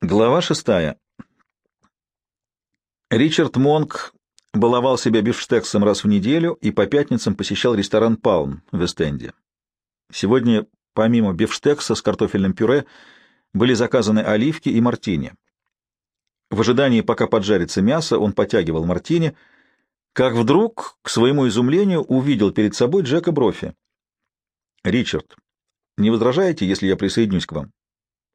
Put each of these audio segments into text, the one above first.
Глава шестая. Ричард Монк баловал себя бифштексом раз в неделю и по пятницам посещал ресторан «Палм» в Эстенде. Сегодня, помимо бифштекса с картофельным пюре, были заказаны оливки и мартини. В ожидании, пока поджарится мясо, он потягивал мартини, как вдруг, к своему изумлению, увидел перед собой Джека Брофи. «Ричард, не возражаете, если я присоединюсь к вам?»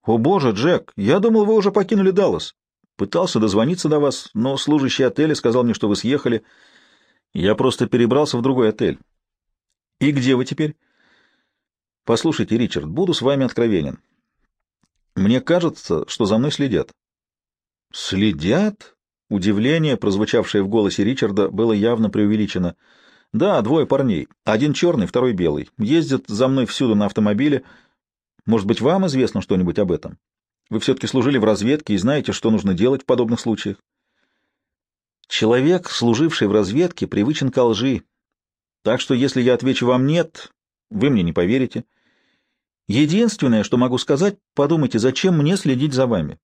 «О боже, Джек, я думал, вы уже покинули Даллас. Пытался дозвониться до вас, но служащий отеля сказал мне, что вы съехали. Я просто перебрался в другой отель». «И где вы теперь?» «Послушайте, Ричард, буду с вами откровенен. Мне кажется, что за мной следят». «Следят?» Удивление, прозвучавшее в голосе Ричарда, было явно преувеличено. «Да, двое парней. Один черный, второй белый. Ездят за мной всюду на автомобиле». Может быть, вам известно что-нибудь об этом? Вы все-таки служили в разведке и знаете, что нужно делать в подобных случаях. Человек, служивший в разведке, привычен к лжи. Так что, если я отвечу вам «нет», вы мне не поверите. Единственное, что могу сказать, подумайте, зачем мне следить за вами.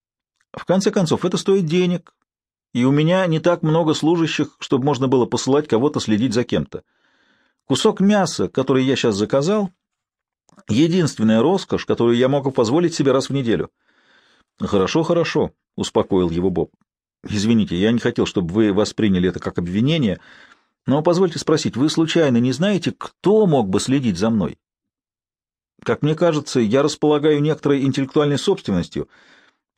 В конце концов, это стоит денег, и у меня не так много служащих, чтобы можно было посылать кого-то следить за кем-то. Кусок мяса, который я сейчас заказал, Единственная роскошь, которую я могу позволить себе раз в неделю. Хорошо, хорошо, успокоил его Боб. Извините, я не хотел, чтобы вы восприняли это как обвинение, но позвольте спросить, вы случайно не знаете, кто мог бы следить за мной? Как мне кажется, я располагаю некоторой интеллектуальной собственностью.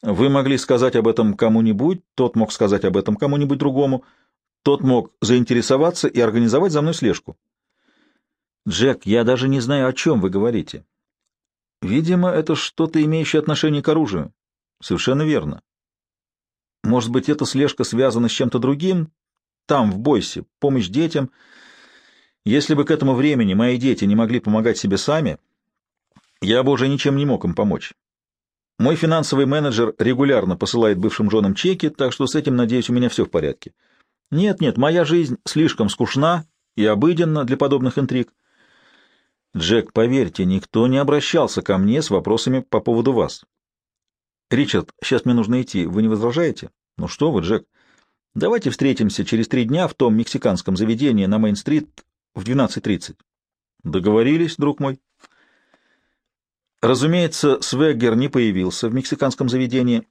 Вы могли сказать об этом кому-нибудь, тот мог сказать об этом кому-нибудь другому, тот мог заинтересоваться и организовать за мной слежку. Джек, я даже не знаю, о чем вы говорите. Видимо, это что-то имеющее отношение к оружию. Совершенно верно. Может быть, эта слежка связана с чем-то другим? Там, в Бойсе, помощь детям. Если бы к этому времени мои дети не могли помогать себе сами, я бы уже ничем не мог им помочь. Мой финансовый менеджер регулярно посылает бывшим женам чеки, так что с этим, надеюсь, у меня все в порядке. Нет-нет, моя жизнь слишком скучна и обыденна для подобных интриг. Джек, поверьте, никто не обращался ко мне с вопросами по поводу вас. Ричард, сейчас мне нужно идти. Вы не возражаете? Ну что вы, Джек? Давайте встретимся через три дня в том мексиканском заведении на Мейн-стрит в 12.30. Договорились, друг мой? Разумеется, Свеггер не появился в мексиканском заведении.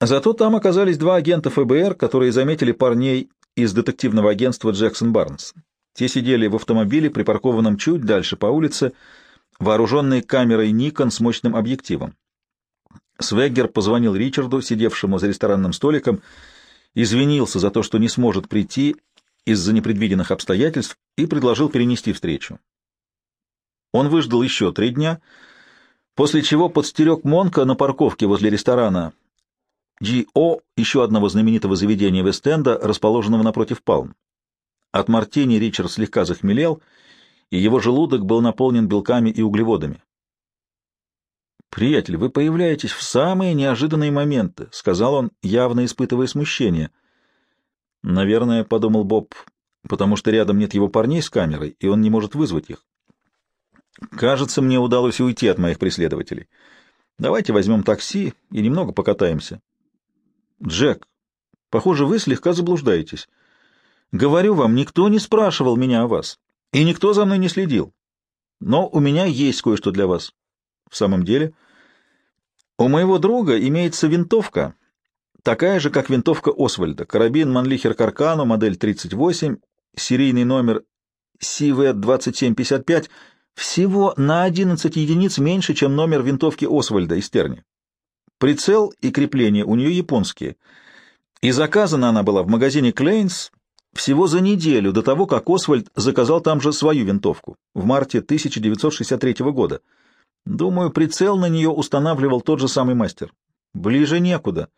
Зато там оказались два агента ФБР, которые заметили парней из детективного агентства Джексон Барнс. Те сидели в автомобиле, припаркованном чуть дальше по улице, вооруженные камерой Nikon с мощным объективом. Свеггер позвонил Ричарду, сидевшему за ресторанным столиком, извинился за то, что не сможет прийти из-за непредвиденных обстоятельств, и предложил перенести встречу. Он выждал еще три дня, после чего подстерег Монка на парковке возле ресторана G.O., еще одного знаменитого заведения Вест-Энда, расположенного напротив Палм. От мартини Ричард слегка захмелел, и его желудок был наполнен белками и углеводами. «Приятель, вы появляетесь в самые неожиданные моменты», — сказал он, явно испытывая смущение. «Наверное», — подумал Боб, — «потому что рядом нет его парней с камерой, и он не может вызвать их». «Кажется, мне удалось уйти от моих преследователей. Давайте возьмем такси и немного покатаемся». «Джек, похоже, вы слегка заблуждаетесь». Говорю вам, никто не спрашивал меня о вас, и никто за мной не следил. Но у меня есть кое-что для вас. В самом деле, у моего друга имеется винтовка, такая же, как винтовка Освальда, карабин Манлихер Каркану, модель 38, серийный номер CV-2755, всего на 11 единиц меньше, чем номер винтовки Освальда из Терни. Прицел и крепление у нее японские, и заказана она была в магазине Клейнс всего за неделю до того, как Освальд заказал там же свою винтовку в марте 1963 года. Думаю, прицел на нее устанавливал тот же самый мастер. Ближе некуда.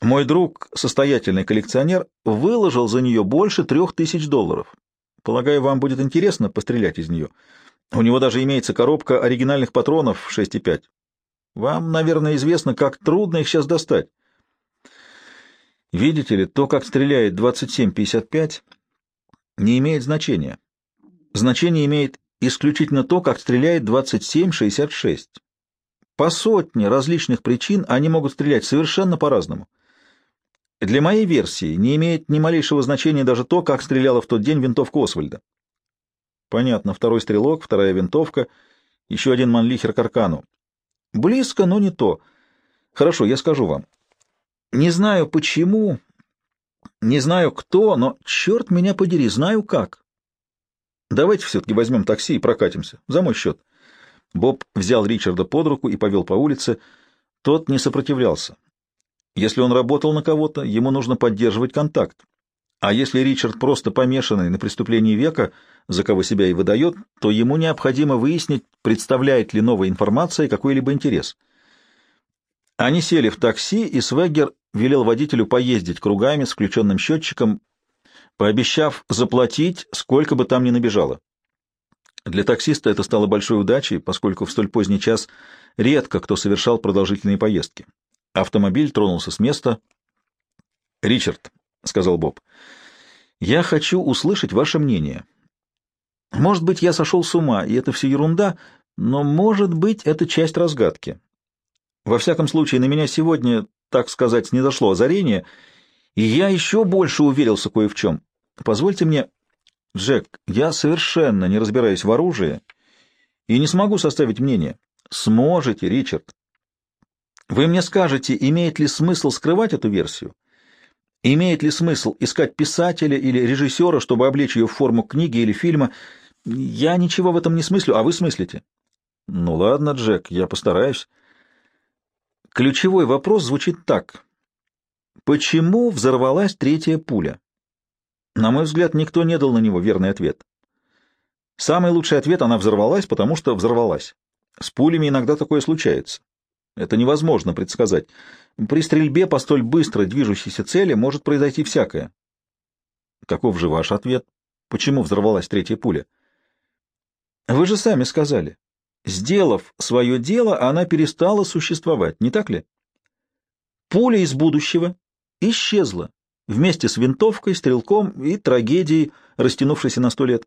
Мой друг, состоятельный коллекционер, выложил за нее больше трех тысяч долларов. Полагаю, вам будет интересно пострелять из нее. У него даже имеется коробка оригинальных патронов 6,5. Вам, наверное, известно, как трудно их сейчас достать. Видите ли, то, как стреляет 27-55, не имеет значения. Значение имеет исключительно то, как стреляет 27-66. По сотне различных причин они могут стрелять совершенно по-разному. Для моей версии не имеет ни малейшего значения даже то, как стреляла в тот день винтовка Освальда. Понятно, второй стрелок, вторая винтовка, еще один манлихер к аркану. Близко, но не то. Хорошо, я скажу вам. Не знаю почему, не знаю кто, но, черт меня подери, знаю как. Давайте все-таки возьмем такси и прокатимся. За мой счет. Боб взял Ричарда под руку и повел по улице. Тот не сопротивлялся. Если он работал на кого-то, ему нужно поддерживать контакт. А если Ричард просто помешанный на преступлении века, за кого себя и выдает, то ему необходимо выяснить, представляет ли новая информация какой-либо интерес. Они сели в такси, и Свеггер велел водителю поездить кругами с включенным счетчиком, пообещав заплатить, сколько бы там ни набежало. Для таксиста это стало большой удачей, поскольку в столь поздний час редко кто совершал продолжительные поездки. Автомобиль тронулся с места. «Ричард», — сказал Боб, — «я хочу услышать ваше мнение. Может быть, я сошел с ума, и это все ерунда, но, может быть, это часть разгадки. Во всяком случае, на меня сегодня, так сказать, не дошло озарение, и я еще больше уверился кое в чем. Позвольте мне... Джек, я совершенно не разбираюсь в оружии и не смогу составить мнение. Сможете, Ричард. Вы мне скажете, имеет ли смысл скрывать эту версию? Имеет ли смысл искать писателя или режиссера, чтобы облечь ее в форму книги или фильма? Я ничего в этом не смыслю, а вы смыслите. Ну ладно, Джек, я постараюсь. Ключевой вопрос звучит так. Почему взорвалась третья пуля? На мой взгляд, никто не дал на него верный ответ. Самый лучший ответ — она взорвалась, потому что взорвалась. С пулями иногда такое случается. Это невозможно предсказать. При стрельбе по столь быстро движущейся цели может произойти всякое. Каков же ваш ответ? Почему взорвалась третья пуля? Вы же сами сказали. Сделав свое дело, она перестала существовать, не так ли? Пуля из будущего исчезла вместе с винтовкой, стрелком и трагедией, растянувшейся на сто лет.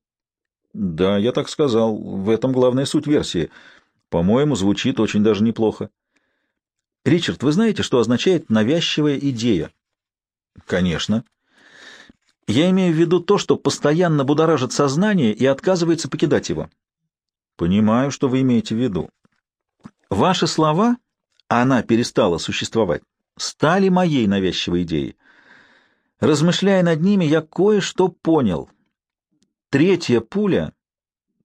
Да, я так сказал, в этом главная суть версии. По-моему, звучит очень даже неплохо. Ричард, вы знаете, что означает навязчивая идея? Конечно. Я имею в виду то, что постоянно будоражит сознание и отказывается покидать его. Понимаю, что вы имеете в виду. Ваши слова, она перестала существовать, стали моей навязчивой идеей. Размышляя над ними, я кое-что понял. Третья пуля,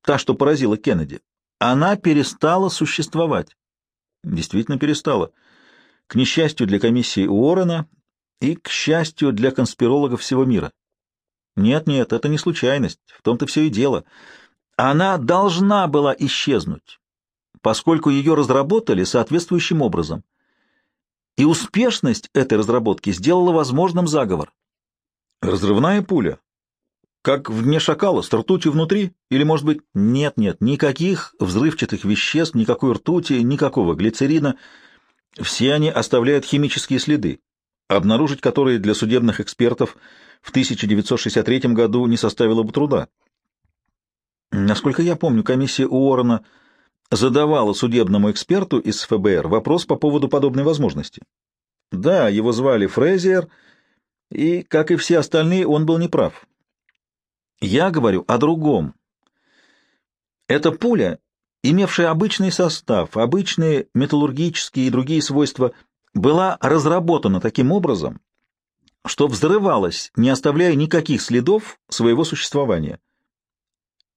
та, что поразила Кеннеди, она перестала существовать. Действительно перестала. К несчастью для комиссии Уоррена и, к счастью, для конспирологов всего мира. Нет-нет, это не случайность, в том-то все и дело. Она должна была исчезнуть, поскольку ее разработали соответствующим образом. И успешность этой разработки сделала возможным заговор. Разрывная пуля? Как в дне шакала, с ртутью внутри? Или, может быть, нет-нет, никаких взрывчатых веществ, никакой ртути, никакого глицерина. Все они оставляют химические следы, обнаружить которые для судебных экспертов в 1963 году не составило бы труда. Насколько я помню, комиссия Уоррена задавала судебному эксперту из ФБР вопрос по поводу подобной возможности. Да, его звали Фрезер, и, как и все остальные, он был неправ. Я говорю о другом. Эта пуля, имевшая обычный состав, обычные металлургические и другие свойства, была разработана таким образом, что взрывалась, не оставляя никаких следов своего существования.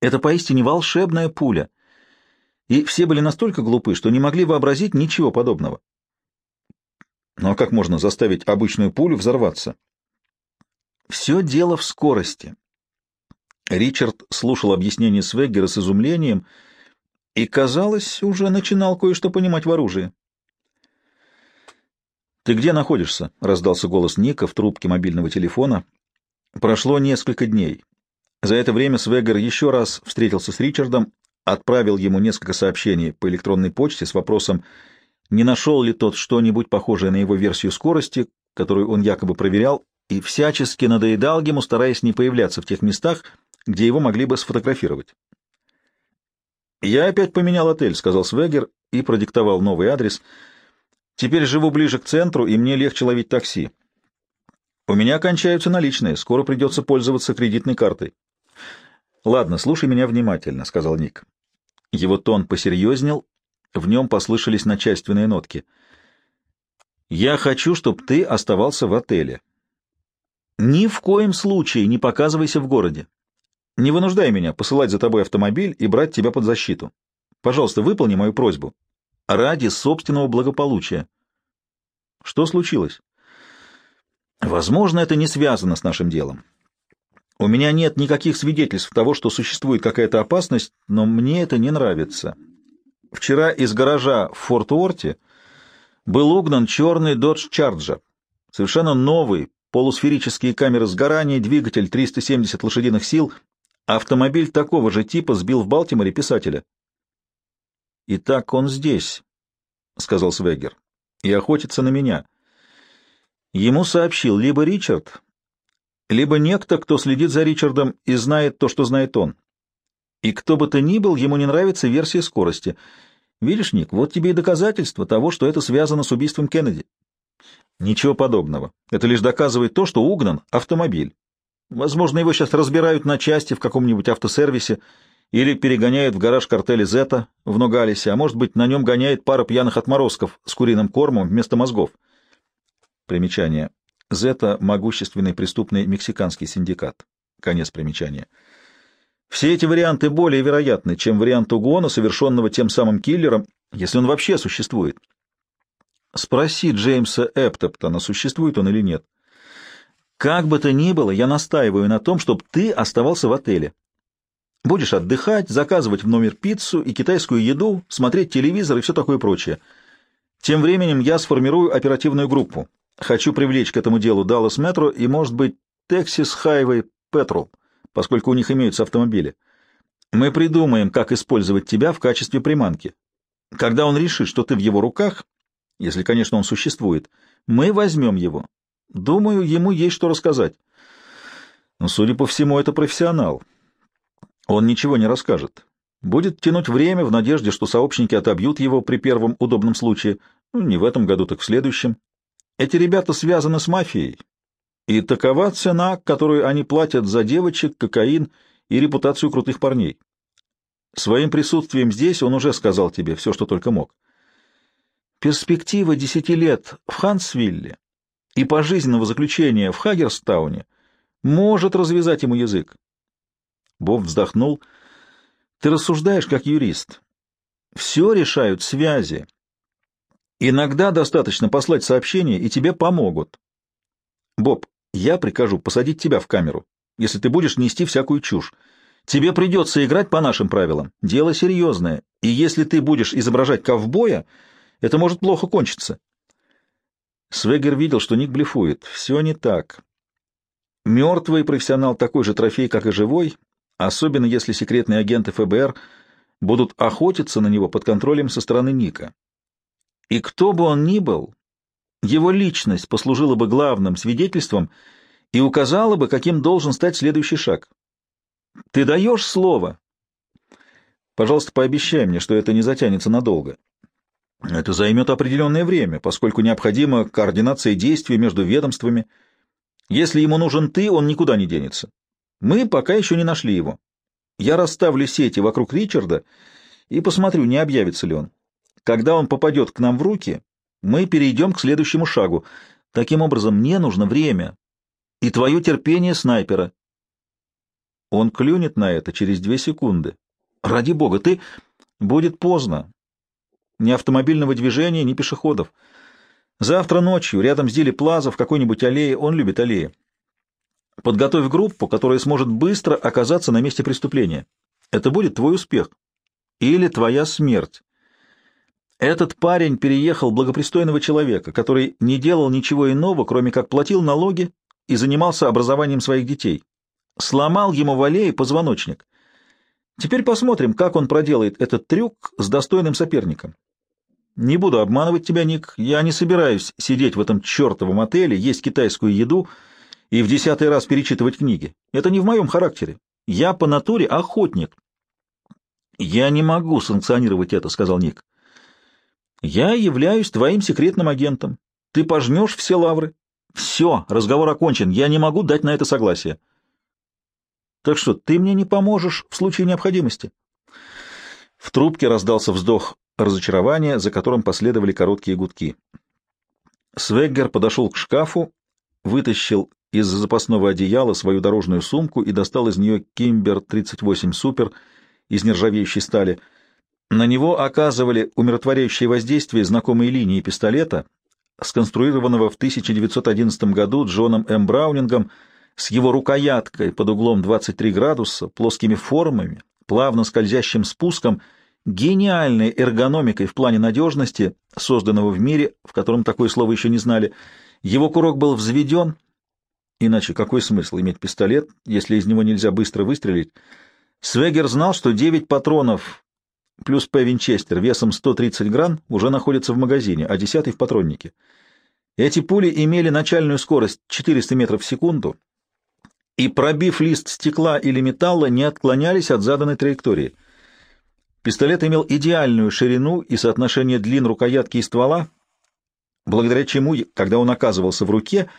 Это поистине волшебная пуля, и все были настолько глупы, что не могли вообразить ничего подобного. Ну а как можно заставить обычную пулю взорваться? Все дело в скорости. Ричард слушал объяснение Свеггера с изумлением и, казалось, уже начинал кое-что понимать в оружии. «Ты где находишься?» — раздался голос Ника в трубке мобильного телефона. Прошло несколько дней. За это время Свегер еще раз встретился с Ричардом, отправил ему несколько сообщений по электронной почте с вопросом, не нашел ли тот что-нибудь похожее на его версию скорости, которую он якобы проверял, и всячески надоедал ему, стараясь не появляться в тех местах, где его могли бы сфотографировать. «Я опять поменял отель», — сказал Свегер и продиктовал новый адрес. «Теперь живу ближе к центру, и мне легче ловить такси. У меня кончаются наличные, скоро придется пользоваться кредитной картой». «Ладно, слушай меня внимательно», — сказал Ник. Его тон посерьезнел, в нем послышались начальственные нотки. «Я хочу, чтобы ты оставался в отеле. Ни в коем случае не показывайся в городе. Не вынуждай меня посылать за тобой автомобиль и брать тебя под защиту. Пожалуйста, выполни мою просьбу. Ради собственного благополучия. Что случилось? Возможно, это не связано с нашим делом. У меня нет никаких свидетельств того, что существует какая-то опасность, но мне это не нравится. Вчера из гаража в Форт-Уорте был угнан черный Dodge Charger. Совершенно новый, полусферические камеры сгорания, двигатель 370 лошадиных сил — Автомобиль такого же типа сбил в Балтиморе писателя. «Итак, он здесь», — сказал Свегер, — «и охотится на меня». Ему сообщил либо Ричард, либо некто, кто следит за Ричардом и знает то, что знает он. И кто бы то ни был, ему не нравится версия скорости. Видишь, Ник, вот тебе и доказательство того, что это связано с убийством Кеннеди. Ничего подобного. Это лишь доказывает то, что угнан автомобиль. Возможно, его сейчас разбирают на части в каком-нибудь автосервисе или перегоняют в гараж картеля Зета в Ногалисе, а может быть, на нем гоняет пара пьяных отморозков с куриным кормом вместо мозгов. Примечание. Зета — могущественный преступный мексиканский синдикат. Конец примечания. Все эти варианты более вероятны, чем вариант угона, совершенного тем самым киллером, если он вообще существует. Спроси Джеймса Эптоптона, существует он или нет. Как бы то ни было, я настаиваю на том, чтобы ты оставался в отеле. Будешь отдыхать, заказывать в номер пиццу и китайскую еду, смотреть телевизор и все такое прочее. Тем временем я сформирую оперативную группу. Хочу привлечь к этому делу Dallas Metro и, может быть, Texas Highway Patrol, поскольку у них имеются автомобили. Мы придумаем, как использовать тебя в качестве приманки. Когда он решит, что ты в его руках, если, конечно, он существует, мы возьмем его, Думаю, ему есть что рассказать. Но, судя по всему, это профессионал. Он ничего не расскажет. Будет тянуть время в надежде, что сообщники отобьют его при первом удобном случае. Ну, не в этом году, так в следующем. Эти ребята связаны с мафией. И такова цена, которую они платят за девочек, кокаин и репутацию крутых парней. Своим присутствием здесь он уже сказал тебе все, что только мог. Перспектива десяти лет в Хансвилле и пожизненного заключения в Хагерстауне может развязать ему язык. Боб вздохнул. Ты рассуждаешь как юрист. Все решают связи. Иногда достаточно послать сообщение, и тебе помогут. Боб, я прикажу посадить тебя в камеру, если ты будешь нести всякую чушь. Тебе придется играть по нашим правилам. Дело серьезное, и если ты будешь изображать ковбоя, это может плохо кончиться. Свегер видел, что Ник блефует. Все не так. Мертвый профессионал такой же трофей, как и живой, особенно если секретные агенты ФБР будут охотиться на него под контролем со стороны Ника. И кто бы он ни был, его личность послужила бы главным свидетельством и указала бы, каким должен стать следующий шаг. Ты даешь слово? Пожалуйста, пообещай мне, что это не затянется надолго. Это займет определенное время, поскольку необходима координация действий между ведомствами. Если ему нужен ты, он никуда не денется. Мы пока еще не нашли его. Я расставлю сети вокруг Ричарда и посмотрю, не объявится ли он. Когда он попадет к нам в руки, мы перейдем к следующему шагу. Таким образом, мне нужно время и твое терпение снайпера. Он клюнет на это через две секунды. Ради бога, ты... Будет поздно. Ни автомобильного движения, ни пешеходов. Завтра ночью, рядом с Дили Плаза, в какой-нибудь аллее, он любит аллеи. Подготовь группу, которая сможет быстро оказаться на месте преступления. Это будет твой успех. Или твоя смерть. Этот парень переехал благопристойного человека, который не делал ничего иного, кроме как платил налоги и занимался образованием своих детей. Сломал ему в аллее позвоночник. Теперь посмотрим, как он проделает этот трюк с достойным соперником. Не буду обманывать тебя, Ник. Я не собираюсь сидеть в этом чертовом отеле, есть китайскую еду и в десятый раз перечитывать книги. Это не в моем характере. Я по натуре охотник. «Я не могу санкционировать это», — сказал Ник. «Я являюсь твоим секретным агентом. Ты пожмешь все лавры. Все, разговор окончен. Я не могу дать на это согласие». «Так что, ты мне не поможешь в случае необходимости?» В трубке раздался вздох разочарования, за которым последовали короткие гудки. Свеггер подошел к шкафу, вытащил из запасного одеяла свою дорожную сумку и достал из нее Кимбер 38 Супер из нержавеющей стали. На него оказывали умиротворяющее воздействие знакомые линии пистолета, сконструированного в 1911 году Джоном М. Браунингом с его рукояткой под углом 23 градуса, плоскими формами, плавно скользящим спуском, гениальной эргономикой в плане надежности, созданного в мире, в котором такое слово еще не знали. Его курок был взведен, иначе какой смысл иметь пистолет, если из него нельзя быстро выстрелить? Свегер знал, что 9 патронов плюс П. Винчестер весом 130 грамм уже находятся в магазине, а 10 в патроннике. Эти пули имели начальную скорость 400 метров в секунду, и, пробив лист стекла или металла, не отклонялись от заданной траектории. Пистолет имел идеальную ширину и соотношение длин рукоятки и ствола, благодаря чему, когда он оказывался в руке,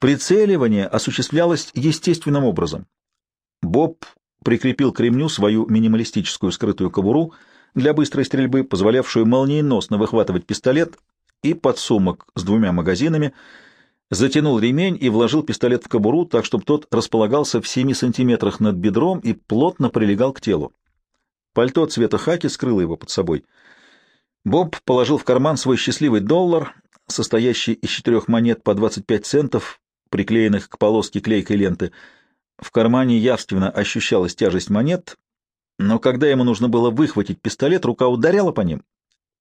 прицеливание осуществлялось естественным образом. Боб прикрепил к ремню свою минималистическую скрытую кобуру для быстрой стрельбы, позволявшую молниеносно выхватывать пистолет и подсумок с двумя магазинами — затянул ремень и вложил пистолет в кобуру, так, чтобы тот располагался в 7 сантиметрах над бедром и плотно прилегал к телу. Пальто цвета хаки скрыло его под собой. Боб положил в карман свой счастливый доллар, состоящий из четырех монет по 25 центов, приклеенных к полоске клейкой ленты. В кармане явственно ощущалась тяжесть монет, но когда ему нужно было выхватить пистолет, рука ударяла по ним,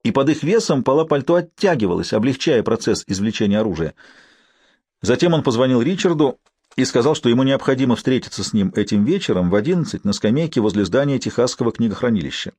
и под их весом пола пальто оттягивалась, облегчая процесс извлечения оружия. Затем он позвонил Ричарду и сказал, что ему необходимо встретиться с ним этим вечером в одиннадцать на скамейке возле здания Техасского книгохранилища.